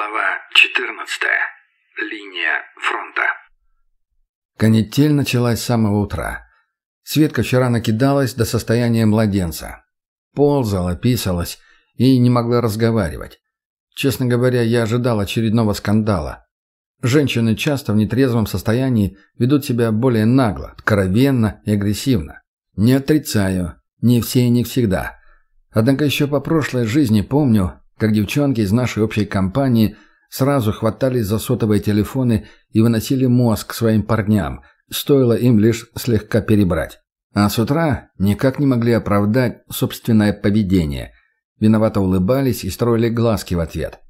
Глава 14. Линия фронта. Канитель началась с самого утра. Светка вчера накидалась до состояния младенца. Ползала, писалась и не могла разговаривать. Честно говоря, я ожидал очередного скандала. Женщины часто в нетрезвом состоянии ведут себя более нагло, откровенно и агрессивно. Не отрицаю, не все и не всегда. Однако еще по прошлой жизни помню, как девчонки из нашей общей компании сразу хватались за сотовые телефоны и выносили мозг своим парням, стоило им лишь слегка перебрать. А с утра никак не могли оправдать собственное поведение. Виновато улыбались и строили глазки в ответ.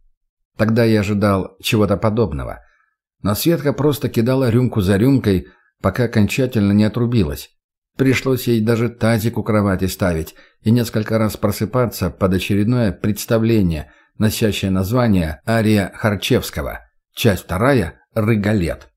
Тогда я ожидал чего-то подобного. Но Светка просто кидала рюмку за рюмкой, пока окончательно не отрубилась. Пришлось ей даже тазик у кровати ставить и несколько раз просыпаться под очередное представление, носящее название «Ария Харчевского». Часть вторая «Рыголет».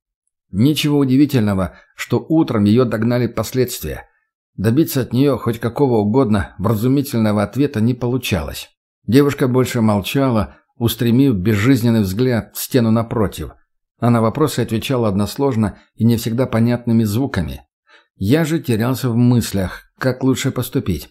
Ничего удивительного, что утром ее догнали последствия. Добиться от нее хоть какого угодно вразумительного ответа не получалось. Девушка больше молчала, устремив безжизненный взгляд в стену напротив. А на вопросы отвечала односложно и не всегда понятными звуками. Я же терялся в мыслях, как лучше поступить.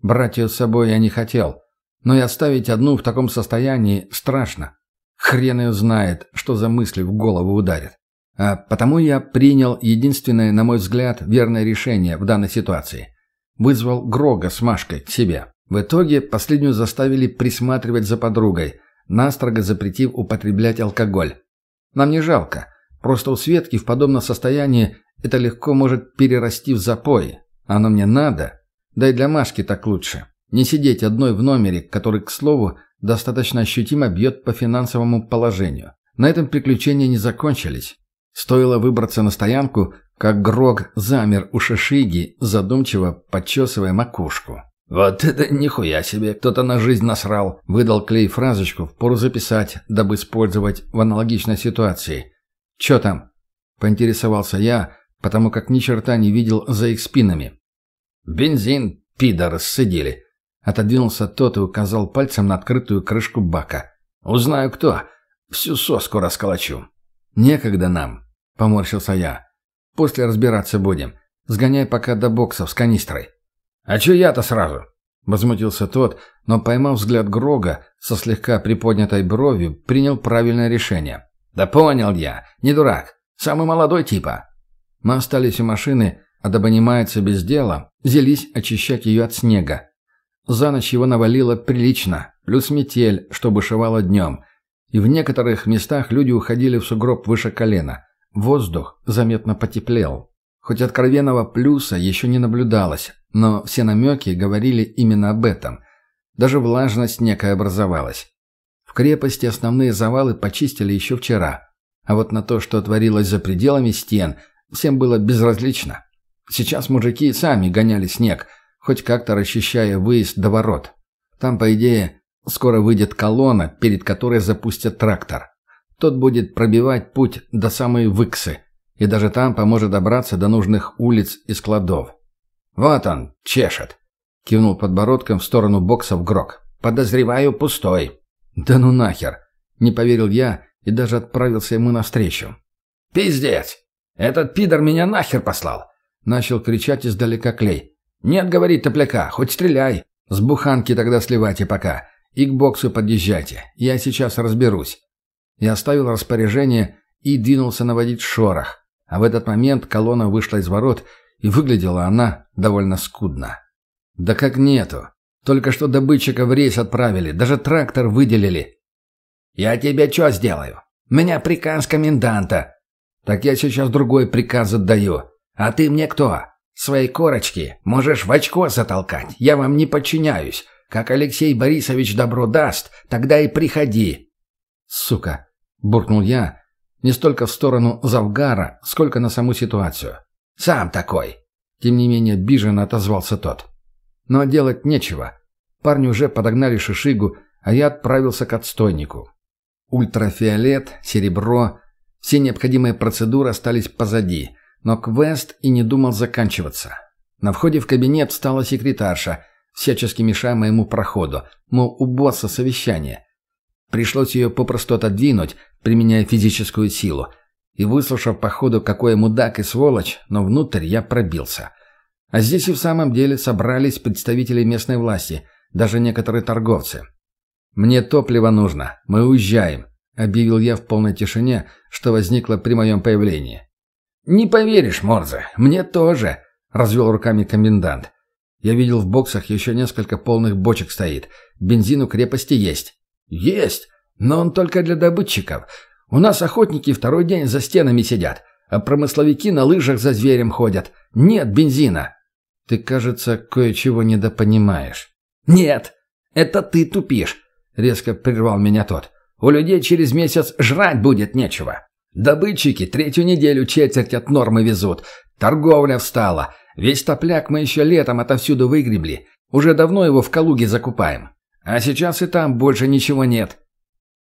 Брать ее с собой я не хотел, но и оставить одну в таком состоянии страшно. Хрен ее знает, что за мысли в голову ударят. А потому я принял единственное, на мой взгляд, верное решение в данной ситуации. Вызвал Грога с Машкой к себе. В итоге последнюю заставили присматривать за подругой, настрого запретив употреблять алкоголь. Нам не жалко. Просто у Светки в подобном состоянии это легко может перерасти в запой. Оно мне надо. Да и для Машки так лучше. Не сидеть одной в номере, который, к слову, достаточно ощутимо бьет по финансовому положению. На этом приключения не закончились. Стоило выбраться на стоянку, как Грог замер у Шишиги, задумчиво подчесывая макушку. «Вот это нихуя себе! Кто-то на жизнь насрал!» Выдал Клей фразочку, впору записать, дабы использовать в аналогичной ситуации. «Чё там?» – поинтересовался я, потому как ни черта не видел за их спинами. «Бензин, пидоры, сцедили!» Отодвинулся тот и указал пальцем на открытую крышку бака. «Узнаю, кто. Всю соску расколочу». «Некогда нам», — поморщился я. «После разбираться будем. Сгоняй пока до боксов с канистрой». «А чё я-то сразу?» — возмутился тот, но, поймав взгляд Грога, со слегка приподнятой бровью, принял правильное решение. «Да понял я. Не дурак. Самый молодой типа». Мы остались у машины, а дабы не маяться без дела, взялись очищать ее от снега. За ночь его навалило прилично, плюс метель, что бушевало днем. И в некоторых местах люди уходили в сугроб выше колена. Воздух заметно потеплел. Хоть откровенного плюса еще не наблюдалось, но все намеки говорили именно об этом. Даже влажность некая образовалась. В крепости основные завалы почистили еще вчера. А вот на то, что творилось за пределами стен – Всем было безразлично. Сейчас мужики сами гоняли снег, хоть как-то расчищая выезд до ворот. Там, по идее, скоро выйдет колонна, перед которой запустят трактор. Тот будет пробивать путь до самой Выксы, и даже там поможет добраться до нужных улиц и складов. «Вот он, чешет!» — кивнул подбородком в сторону боксов Грок. «Подозреваю, пустой». «Да ну нахер!» — не поверил я и даже отправился ему навстречу. «Пиздец! «Этот пидор меня нахер послал!» Начал кричать издалека Клей. «Нет, — говорит топляка, — хоть стреляй. С буханки тогда сливайте пока. И к боксу подъезжайте. Я сейчас разберусь». Я оставил распоряжение и двинулся наводить шорох. А в этот момент колонна вышла из ворот, и выглядела она довольно скудно. «Да как нету. Только что добытчика в рейс отправили, даже трактор выделили». «Я тебе что сделаю? Меня приказ коменданта», так я сейчас другой приказ отдаю. А ты мне кто? Свои корочки можешь в очко затолкать. Я вам не подчиняюсь. Как Алексей Борисович добро даст, тогда и приходи. Сука, буркнул я, не столько в сторону Завгара, сколько на саму ситуацию. Сам такой. Тем не менее, обиженно отозвался тот. Но делать нечего. Парни уже подогнали шишигу, а я отправился к отстойнику. Ультрафиолет, серебро, все необходимые процедуры остались позади, но квест и не думал заканчиваться. На входе в кабинет встала секретарша, всячески мешая моему проходу, мол, у босса совещание. Пришлось ее попросту отодвинуть, применяя физическую силу. И выслушав по ходу, какой мудак и сволочь, но внутрь я пробился. А здесь и в самом деле собрались представители местной власти, даже некоторые торговцы. «Мне топливо нужно, мы уезжаем», — объявил я в полной тишине, что возникло при моем появлении. «Не поверишь, Морзе, мне тоже», — развел руками комендант. «Я видел в боксах еще несколько полных бочек стоит. Бензин у крепости есть». «Есть, но он только для добытчиков. У нас охотники второй день за стенами сидят, а промысловики на лыжах за зверем ходят. Нет бензина». «Ты, кажется, кое-чего недопонимаешь». «Нет, это ты тупишь», — резко прервал меня тот. «У людей через месяц жрать будет нечего. Добытчики третью неделю четверть от нормы везут. Торговля встала. Весь топляк мы еще летом отовсюду выгребли. Уже давно его в Калуге закупаем. А сейчас и там больше ничего нет.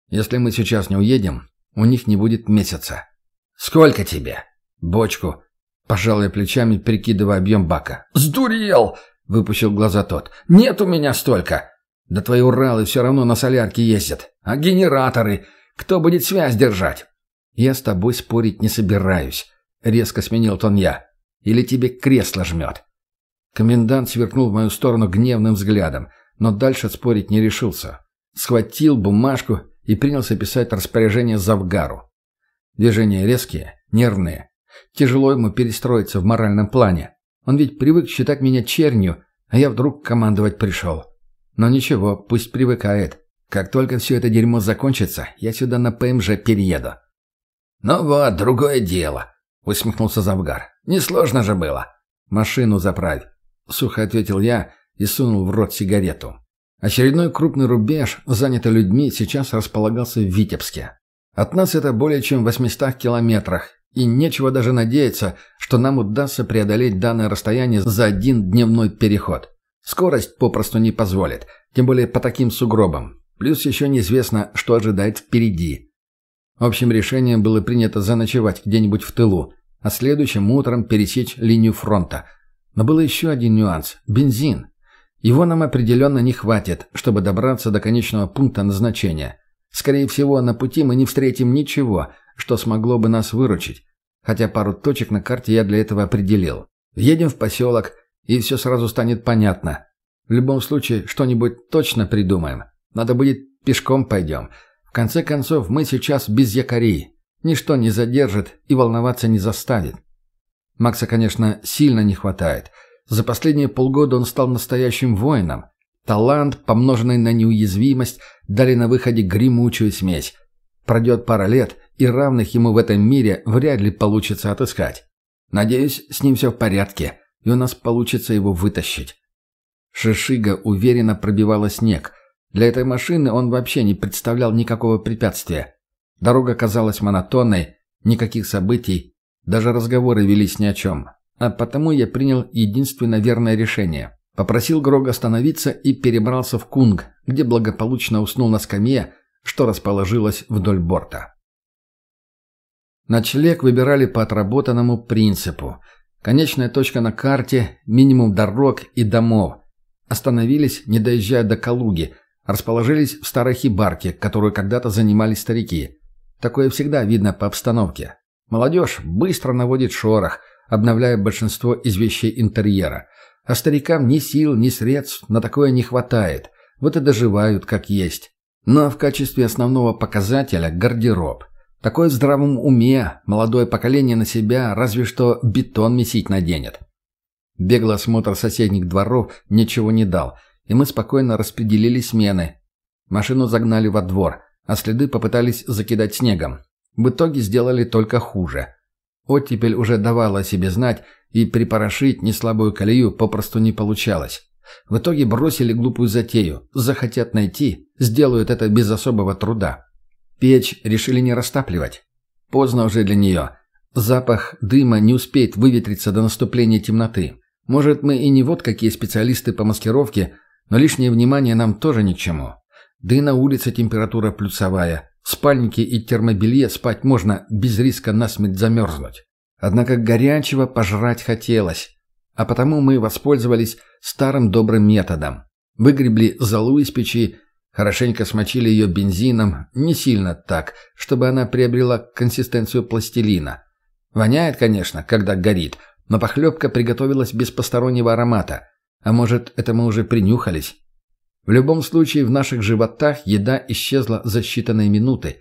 Если мы сейчас не уедем, у них не будет месяца. Сколько тебе? Бочку. Пожал плечами, прикидывая объем бака. Сдурел! Выпущил глаза тот. Нет у меня столько. Да твои Уралы все равно на солярке ездят. А генераторы? Кто будет связь держать? Я с тобой спорить не собираюсь. Резко сменил тон я. Или тебе кресло жмет. Комендант сверкнул в мою сторону гневным взглядом, но дальше спорить не решился. Схватил бумажку и принялся писать распоряжение Завгару. Движения резкие, нервные. Тяжело ему перестроиться в моральном плане. Он ведь привык считать меня чернью, а я вдруг командовать пришел. Но ничего, пусть привыкает. Как только все это дерьмо закончится, я сюда на ПМЖ перееду. «Ну вот, другое дело», — усмехнулся Завгар. «Несложно же было». «Машину заправь», — сухо ответил я и сунул в рот сигарету. Очередной крупный рубеж, занятый людьми, сейчас располагался в Витебске. От нас это более чем в 800 километрах, и нечего даже надеяться, что нам удастся преодолеть данное расстояние за один дневной переход. Скорость попросту не позволит, тем более по таким сугробам. Плюс еще неизвестно, что ожидает впереди. Общим решением было принято заночевать где-нибудь в тылу, а следующим утром пересечь линию фронта. Но был еще один нюанс – бензин. Его нам определенно не хватит, чтобы добраться до конечного пункта назначения. Скорее всего, на пути мы не встретим ничего, что смогло бы нас выручить. Хотя пару точек на карте я для этого определил. Едем в поселок, и все сразу станет понятно. В любом случае, что-нибудь точно придумаем. Надо будет пешком пойдем. В конце концов, мы сейчас без якорей. Ничто не задержит и волноваться не заставит. Макса, конечно, сильно не хватает – за последние полгода он стал настоящим воином. Талант, помноженный на неуязвимость, дали на выходе гремучую смесь. Пройдет пара лет, и равных ему в этом мире вряд ли получится отыскать. Надеюсь, с ним все в порядке, и у нас получится его вытащить. Шишига уверенно пробивала снег. Для этой машины он вообще не представлял никакого препятствия. Дорога казалась монотонной, никаких событий, даже разговоры велись ни о чем. А потому я принял единственно верное решение. Попросил Грога остановиться и перебрался в Кунг, где благополучно уснул на скамье, что расположилось вдоль борта. Ночлег выбирали по отработанному принципу. Конечная точка на карте, минимум дорог и домов. Остановились, не доезжая до Калуги, расположились в старой хибарке, которую когда-то занимали старики. Такое всегда видно по обстановке. Молодежь быстро наводит шорох – обновляя большинство из вещей интерьера. А старикам ни сил, ни средств на такое не хватает. Вот и доживают как есть. Но в качестве основного показателя – гардероб. Такое в здравом уме молодое поколение на себя разве что бетон месить наденет. Беглый осмотр соседних дворов ничего не дал, и мы спокойно распределили смены. Машину загнали во двор, а следы попытались закидать снегом. В итоге сделали только хуже – Оттепель уже давала о себе знать, и припорошить неслабую колею попросту не получалось. В итоге бросили глупую затею. Захотят найти, сделают это без особого труда. Печь решили не растапливать. Поздно уже для нее. Запах дыма не успеет выветриться до наступления темноты. Может, мы и не вот какие специалисты по маскировке, но лишнее внимание нам тоже ни к чему. Да и на улице температура плюсовая. В спальнике и термобелье спать можно без риска насмерть замерзнуть. Однако горячего пожрать хотелось. А потому мы воспользовались старым добрым методом. Выгребли золу из печи Хорошенько смочили ее бензином, не сильно так, чтобы она приобрела консистенцию пластилина. Воняет, конечно, когда горит, но похлебка приготовилась без постороннего аромата. А может, это мы уже принюхались? В любом случае, в наших животах еда исчезла за считанные минуты.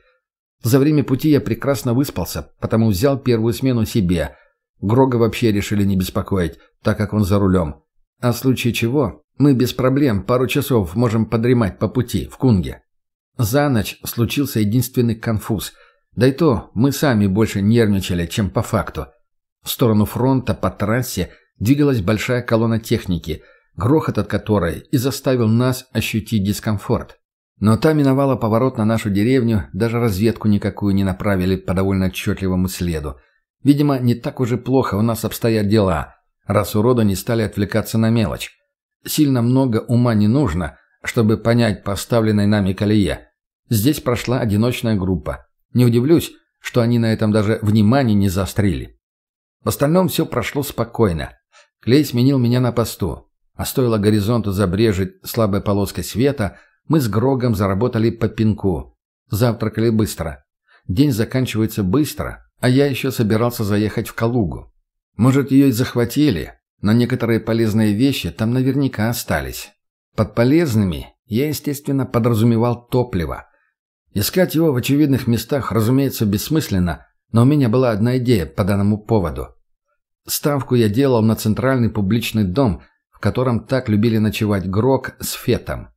За время пути я прекрасно выспался, потому взял первую смену себе. Грога вообще решили не беспокоить, так как он за рулем. А в случае чего, мы без проблем пару часов можем подремать по пути, в Кунге. За ночь случился единственный конфуз. Да и то, мы сами больше нервничали, чем по факту. В сторону фронта по трассе двигалась большая колонна техники, грохот от которой и заставил нас ощутить дискомфорт. Но та миновала поворот на нашу деревню, даже разведку никакую не направили по довольно отчетливому следу. Видимо, не так уже плохо у нас обстоят дела, раз уроды не стали отвлекаться на мелочь. Сильно много ума не нужно, чтобы понять поставленной нами колее. Здесь прошла одиночная группа. Не удивлюсь, что они на этом даже внимания не заострили. В остальном все прошло спокойно. Клей сменил меня на посту. А стоило горизонту забрежить слабой полоской света, мы с Грогом заработали по пинку. Завтракали быстро. День заканчивается быстро, а я еще собирался заехать в Калугу. Может, ее и захватили, но некоторые полезные вещи там наверняка остались. Под полезными я, естественно, подразумевал топливо. Искать его в очевидных местах, разумеется, бессмысленно, но у меня была одна идея по данному поводу. Ставку я делал на центральный публичный дом, в котором так любили ночевать Грок с Фетом.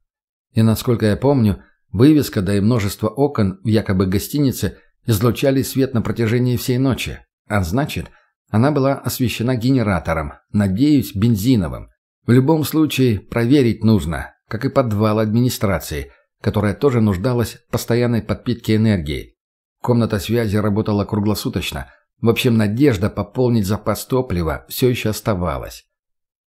И, насколько я помню, вывеска, да и множество окон в якобы гостинице излучали свет на протяжении всей ночи. А значит, она была освещена генератором, надеюсь, бензиновым. В любом случае, проверить нужно, как и подвал администрации, которая тоже нуждалась в постоянной подпитке энергии. Комната связи работала круглосуточно. В общем, надежда пополнить запас топлива все еще оставалась.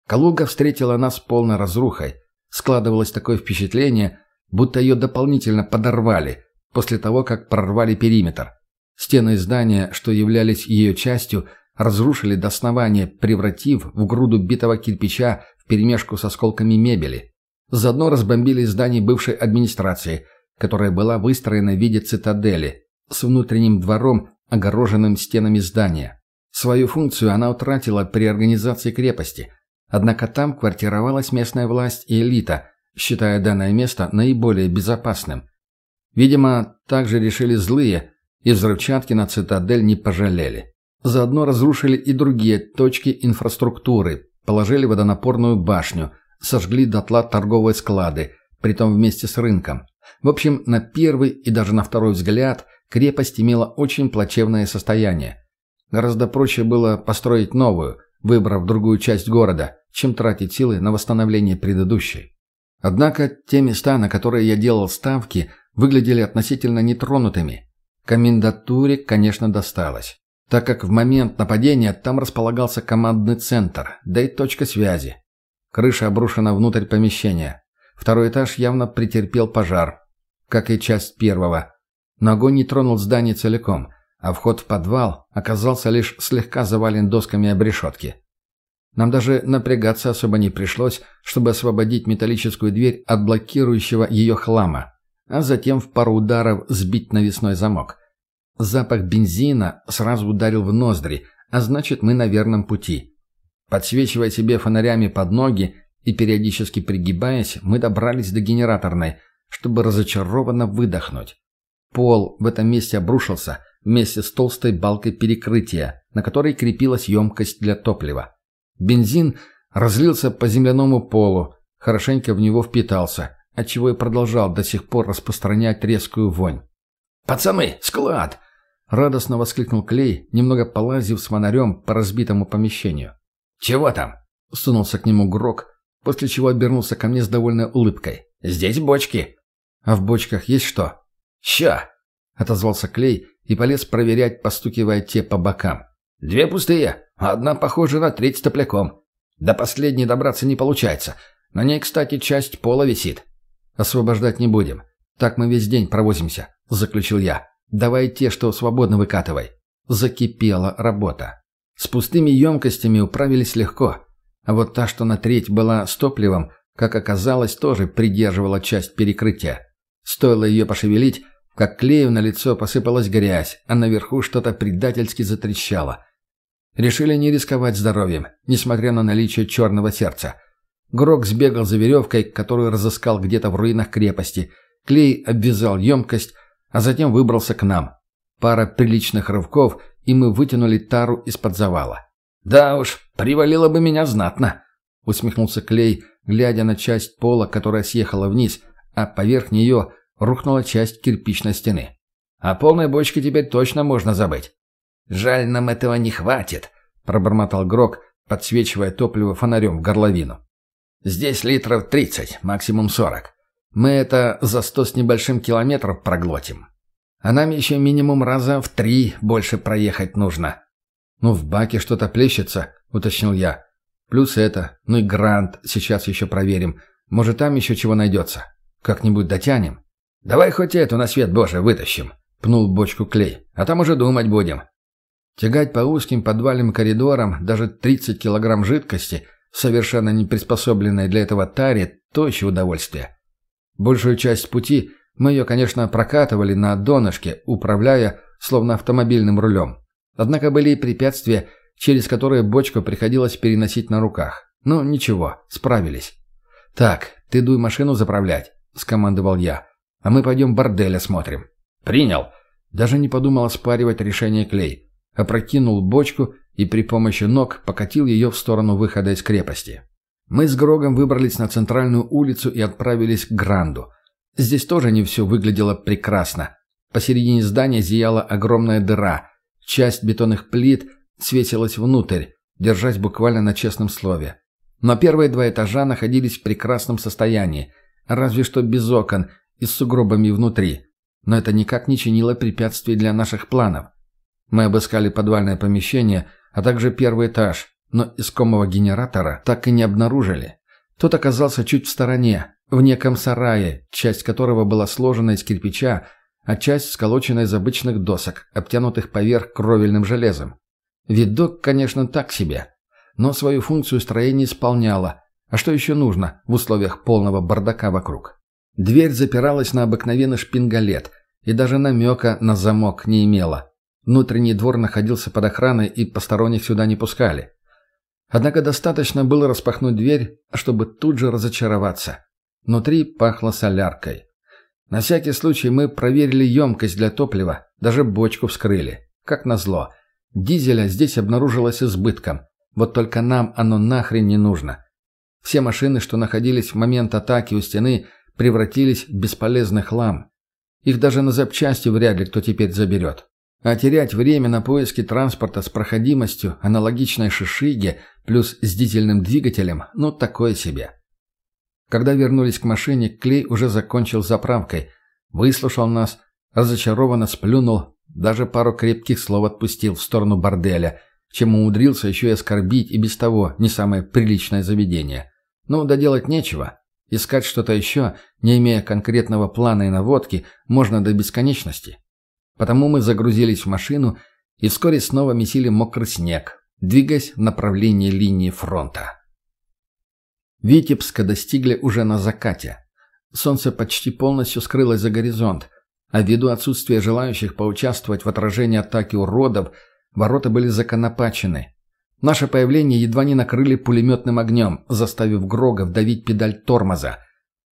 Калуга встретила нас полной разрухой. Складывалось такое впечатление, будто ее дополнительно подорвали после того, как прорвали периметр. Стены здания, что являлись ее частью, разрушили до основания, превратив в груду битого кирпича вперемешку с осколками мебели. Заодно разбомбили здание бывшей администрации, которая была выстроена в виде цитадели, с внутренним двором, огороженным стенами здания. Свою функцию она утратила при организации крепости – Однако там квартировалась местная власть и элита, считая данное место наиболее безопасным. Видимо, также решили злые, и взрывчатки на цитадель не пожалели. Заодно разрушили и другие точки инфраструктуры, положили водонапорную башню, сожгли дотла торговые склады, притом вместе с рынком. В общем, на первый и даже на второй взгляд крепость имела очень плачевное состояние. Гораздо проще было построить новую, выбрав другую часть города, чем тратить силы на восстановление предыдущей. Однако те места, на которые я делал ставки, выглядели относительно нетронутыми. Комендатуре, конечно, досталось, так как в момент нападения там располагался командный центр, да и точка связи. Крыша обрушена внутрь помещения. Второй этаж явно претерпел пожар, как и часть первого. Но огонь не тронул здание целиком – а вход в подвал оказался лишь слегка завален досками обрешетки. Нам даже напрягаться особо не пришлось, чтобы освободить металлическую дверь от блокирующего ее хлама, а затем в пару ударов сбить навесной замок. Запах бензина сразу ударил в ноздри, а значит мы на верном пути. Подсвечивая себе фонарями под ноги и периодически пригибаясь, мы добрались до генераторной, чтобы разочарованно выдохнуть. Пол в этом месте обрушился – вместе с толстой балкой перекрытия, на которой крепилась емкость для топлива. Бензин разлился по земляному полу, хорошенько в него впитался, отчего и продолжал до сих пор распространять резкую вонь. «Пацаны, склад!» — радостно воскликнул Клей, немного полазив с фонарем по разбитому помещению. «Чего там?» — сунулся к нему Грок, после чего обернулся ко мне с довольной улыбкой. «Здесь бочки». «А в бочках есть что?» «Ща!» — отозвался Клей и полез проверять, постукивая те по бокам. «Две пустые, а одна похожа на треть с топляком. До последней добраться не получается. На ней, кстати, часть пола висит». «Освобождать не будем. Так мы весь день провозимся», — заключил я. «Давай те, что свободно выкатывай». Закипела работа. С пустыми емкостями управились легко. А вот та, что на треть была с топливом, как оказалось, тоже придерживала часть перекрытия. Стоило ее пошевелить, как клею на лицо посыпалась грязь, а наверху что-то предательски затрещало. Решили не рисковать здоровьем, несмотря на наличие черного сердца. Грок сбегал за веревкой, которую разыскал где-то в руинах крепости. Клей обвязал емкость, а затем выбрался к нам. Пара приличных рывков, и мы вытянули тару из-под завала. «Да уж, привалило бы меня знатно», — усмехнулся Клей, глядя на часть пола, которая съехала вниз, а поверх нее рухнула часть кирпичной стены. «О полной бочке теперь точно можно забыть». «Жаль, нам этого не хватит», — пробормотал Грок, подсвечивая топливо фонарем в горловину. «Здесь литров тридцать, максимум сорок. Мы это за сто с небольшим километров проглотим. А нам еще минимум раза в три больше проехать нужно». «Ну, в баке что-то плещется», — уточнил я. «Плюс это, ну и грант сейчас еще проверим. Может, там еще чего найдется. Как-нибудь дотянем». «Давай хоть эту на свет Божий вытащим», — пнул бочку клей. «А там уже думать будем». Тягать по узким подвальным коридорам даже 30 килограмм жидкости, совершенно не приспособленной для этого таре, то еще удовольствие. Большую часть пути мы ее, конечно, прокатывали на донышке, управляя, словно автомобильным рулем. Однако были и препятствия, через которые бочку приходилось переносить на руках. Ну, ничего, справились. «Так, ты дуй машину заправлять», — скомандовал я. «А мы пойдем бордель осмотрим». «Принял». Даже не подумал оспаривать решение Клей опрокинул бочку и при помощи ног покатил ее в сторону выхода из крепости. Мы с Грогом выбрались на центральную улицу и отправились к Гранду. Здесь тоже не все выглядело прекрасно. Посередине здания зияла огромная дыра. Часть бетонных плит свесилась внутрь, держась буквально на честном слове. Но первые два этажа находились в прекрасном состоянии, разве что без окон и с сугробами внутри. Но это никак не чинило препятствий для наших планов. Мы обыскали подвальное помещение, а также первый этаж, но искомого генератора так и не обнаружили. Тот оказался чуть в стороне, в неком сарае, часть которого была сложена из кирпича, а часть сколочена из обычных досок, обтянутых поверх кровельным железом. Видок, конечно, так себе, но свою функцию строение исполняло. А что еще нужно в условиях полного бардака вокруг? Дверь запиралась на обыкновенный шпингалет и даже намека на замок не имела. Внутренний двор находился под охраной и посторонних сюда не пускали. Однако достаточно было распахнуть дверь, чтобы тут же разочароваться. Внутри пахло соляркой. На всякий случай мы проверили емкость для топлива, даже бочку вскрыли. Как назло. Дизеля здесь обнаружилось избытком. Вот только нам оно нахрен не нужно. Все машины, что находились в момент атаки у стены, превратились в бесполезный хлам. Их даже на запчасти вряд ли кто теперь заберет. А терять время на поиски транспорта с проходимостью аналогичной шишиге плюс с дизельным двигателем, ну такое себе. Когда вернулись к машине, Клей уже закончил заправкой, выслушал нас, разочарованно сплюнул, даже пару крепких слов отпустил в сторону борделя, чем умудрился еще и оскорбить и без того не самое приличное заведение. Ну, да делать нечего. Искать что-то еще, не имея конкретного плана и наводки, можно до бесконечности. Потому мы загрузились в машину и вскоре снова месили мокрый снег, двигаясь в направлении линии фронта. Витебска достигли уже на закате. Солнце почти полностью скрылось за горизонт, а ввиду отсутствия желающих поучаствовать в отражении атаки уродов, ворота были законопачены. Наше появление едва не накрыли пулеметным огнем, заставив Грога вдавить педаль тормоза.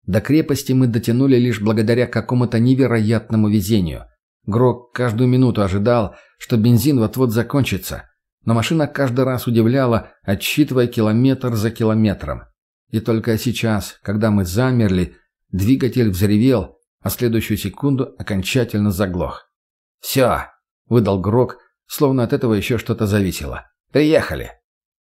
До крепости мы дотянули лишь благодаря какому-то невероятному везению. Грок каждую минуту ожидал, что бензин вот-вот закончится, но машина каждый раз удивляла, отсчитывая километр за километром. И только сейчас, когда мы замерли, двигатель взревел, а следующую секунду окончательно заглох. «Все!» — выдал Грок, словно от этого еще что-то зависело. «Приехали!»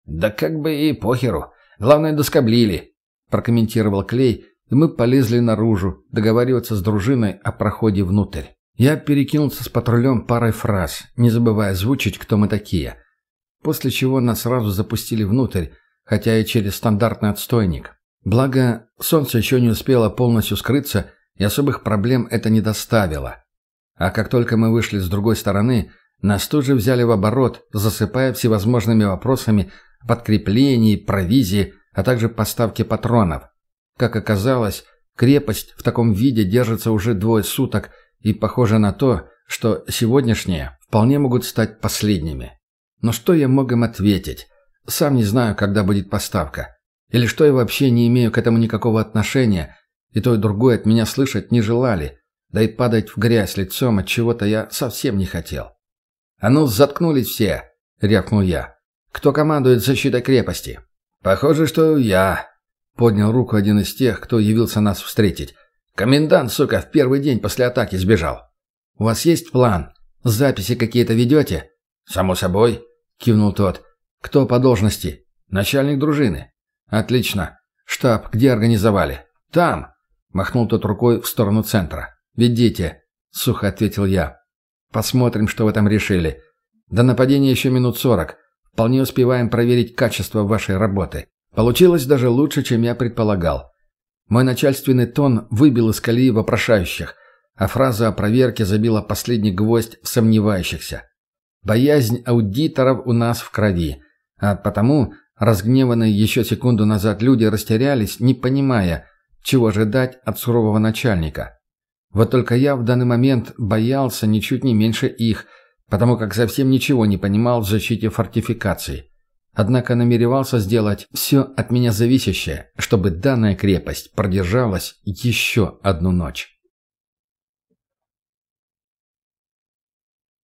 «Да как бы и похеру. Главное, доскоблили!» — прокомментировал Клей, и мы полезли наружу, договариваться с дружиной о проходе внутрь. Я перекинулся с патрулем парой фраз, не забывая озвучить, кто мы такие. После чего нас сразу запустили внутрь, хотя и через стандартный отстойник. Благо, солнце еще не успело полностью скрыться, и особых проблем это не доставило. А как только мы вышли с другой стороны, нас тут же взяли в оборот, засыпая всевозможными вопросами о подкреплении, провизии, а также поставке патронов. Как оказалось, Крепость в таком виде держится уже двое суток, и похоже на то, что сегодняшние вполне могут стать последними. Но что я мог им ответить? Сам не знаю, когда будет поставка. Или что я вообще не имею к этому никакого отношения, и то и другое от меня слышать не желали, да и падать в грязь лицом от чего-то я совсем не хотел. «А ну, заткнулись все!» — рявкнул я. «Кто командует защитой крепости?» «Похоже, что я», — поднял руку один из тех, кто явился нас встретить. «Комендант, сука, в первый день после атаки сбежал». «У вас есть план? Записи какие-то ведете?» «Само собой», — кивнул тот. «Кто по должности?» «Начальник дружины». «Отлично. Штаб где организовали?» «Там», — махнул тот рукой в сторону центра. «Ведите», — сухо ответил я. «Посмотрим, что вы там решили. До нападения еще минут сорок. Вполне успеваем проверить качество вашей работы. Получилось даже лучше, чем я предполагал. Мой начальственный тон выбил из колеи вопрошающих, а фраза о проверке забила последний гвоздь в сомневающихся. Боязнь аудиторов у нас в крови, а потому разгневанные еще секунду назад люди растерялись, не понимая, чего ожидать от сурового начальника. Вот только я в данный момент боялся ничуть не меньше их, потому как совсем ничего не понимал в защите фортификаций. Однако намеревался сделать все от меня зависящее, чтобы данная крепость продержалась еще одну ночь.